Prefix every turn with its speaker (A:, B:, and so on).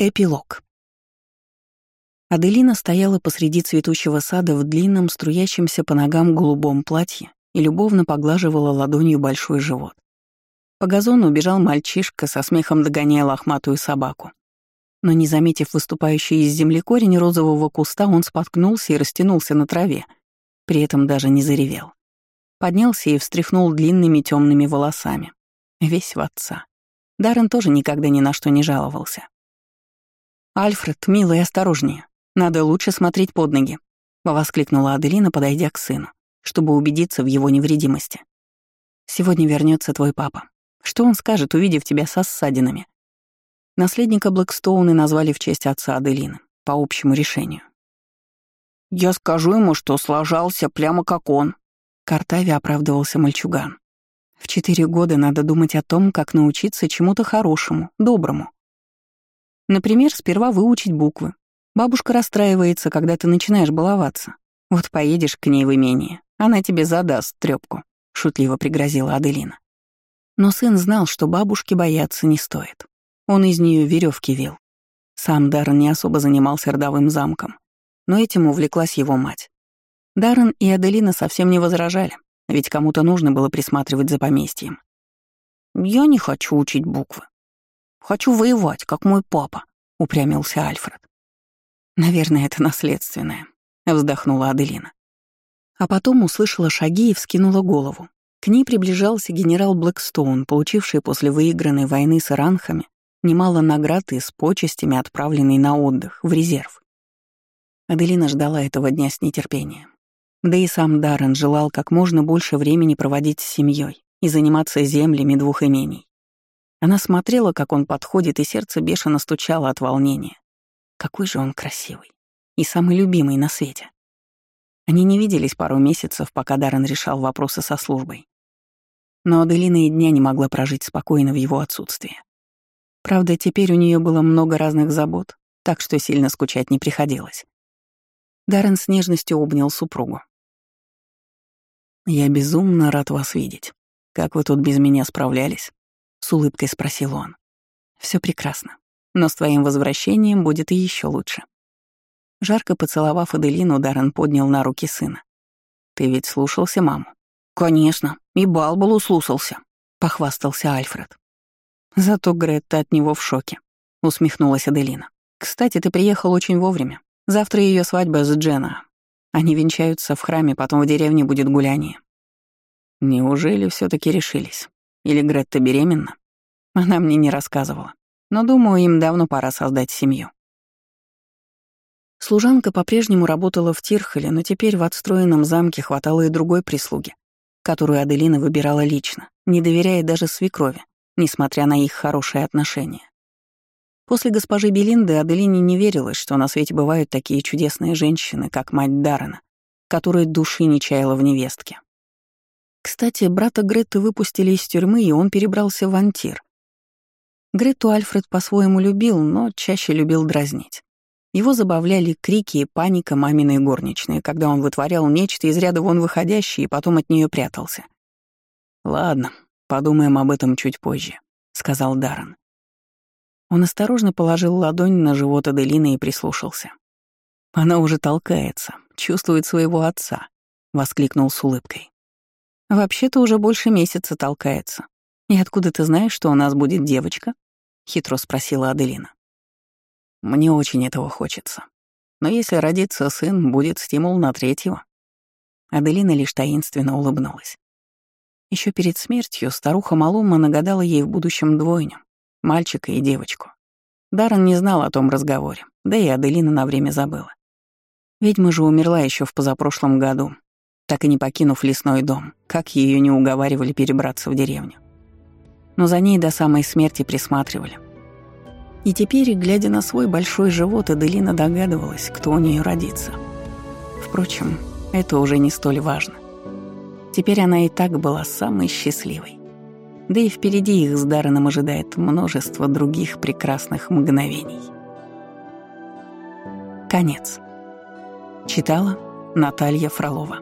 A: Эпилог. Аделина стояла посреди цветущего сада в длинном, струящемся по ногам голубом платье и любовно поглаживала ладонью большой живот. По газону убежал мальчишка, со смехом догоняя лохматую собаку. Но не заметив выступающий из земли корень розового куста, он споткнулся и растянулся на траве, при этом даже не заревел. Поднялся и встряхнул длинными темными волосами. Весь в отца. Даррен тоже никогда ни на что не жаловался. «Альфред, милый, осторожнее. Надо лучше смотреть под ноги», — воскликнула Аделина, подойдя к сыну, чтобы убедиться в его невредимости. «Сегодня вернется твой папа. Что он скажет, увидев тебя со ссадинами?» Наследника Блэкстоуны назвали в честь отца Аделины, по общему решению.
B: «Я скажу ему, что сложался прямо как он», —
A: Картаве оправдывался мальчуган. «В четыре года надо думать о том, как научиться чему-то хорошему, доброму. Например, сперва выучить буквы. Бабушка расстраивается, когда ты начинаешь баловаться. Вот поедешь к ней в имение, она тебе задаст трёпку», — шутливо пригрозила Аделина. Но сын знал, что бабушки бояться не стоит. Он из нее веревки вил. Сам Даррен не особо занимался родовым замком, но этим увлеклась его мать. Даррен и Аделина совсем не возражали, ведь кому-то нужно было присматривать за поместьем.
B: «Я не хочу учить буквы», Хочу воевать, как мой папа», — упрямился Альфред.
A: «Наверное, это наследственное», — вздохнула Аделина. А потом услышала шаги и вскинула голову. К ней приближался генерал Блэкстоун, получивший после выигранной войны с иранхами немало наград и с почестями, отправленный на отдых, в резерв. Аделина ждала этого дня с нетерпением. Да и сам Даррен желал как можно больше времени проводить с семьей и заниматься землями двух имений. Она смотрела, как он подходит, и сердце бешено стучало от волнения. Какой же он красивый. И самый любимый на свете. Они не виделись пару месяцев, пока Даррен решал вопросы со службой. Но Аделина и дня не могла прожить спокойно в его отсутствии. Правда, теперь у нее было много разных забот, так что сильно скучать не приходилось. Даррен с нежностью обнял супругу. «Я безумно рад вас видеть. Как вы тут без меня справлялись?» — с улыбкой спросил он. Все прекрасно, но с твоим возвращением будет еще лучше». Жарко поцеловав Аделину, Даррен поднял на руки сына. «Ты ведь слушался маму?»
B: «Конечно, и Балбалу слушался», — похвастался Альфред.
A: «Зато Гретта от него в шоке», — усмехнулась Аделина. «Кстати, ты приехал очень вовремя. Завтра ее свадьба с Джена. Они венчаются в храме, потом в деревне будет гуляние». «Неужели все таки решились?» Или Гретта беременна? Она мне не рассказывала. Но, думаю, им давно пора создать семью. Служанка по-прежнему работала в Тирхоле, но теперь в отстроенном замке хватало и другой прислуги, которую Аделина выбирала лично, не доверяя даже свекрови, несмотря на их хорошие отношения. После госпожи Белинды Аделине не верилось, что на свете бывают такие чудесные женщины, как мать Даррена, которая души не чаяла в невестке. Кстати, брата Гретты выпустили из тюрьмы, и он перебрался в Антир. Гретту Альфред по-своему любил, но чаще любил дразнить. Его забавляли крики и паника маминой горничной, когда он вытворял нечто из ряда вон выходящее и потом от нее прятался. «Ладно, подумаем об этом чуть позже», — сказал Даррен. Он осторожно положил ладонь на живот Аделины и прислушался. «Она уже толкается, чувствует своего отца», — воскликнул с улыбкой. «Вообще-то уже больше месяца толкается. И откуда ты знаешь, что у нас будет девочка?» — хитро спросила Аделина. «Мне очень этого хочется. Но если родится сын, будет стимул на третьего». Аделина лишь таинственно улыбнулась. Еще перед смертью старуха Малума нагадала ей в будущем двойню — мальчика и девочку. Даррен не знал о том разговоре, да и Аделина на время забыла. Ведьма же умерла еще в позапрошлом году, так и не покинув лесной дом, как ее не уговаривали перебраться в деревню. Но за ней до самой смерти присматривали. И теперь, глядя на свой большой живот, Аделина догадывалась, кто у нее родится. Впрочем, это уже не столь важно. Теперь она и так была самой счастливой. Да и впереди их с Дарреном ожидает множество других прекрасных мгновений. Конец. Читала Наталья Фролова.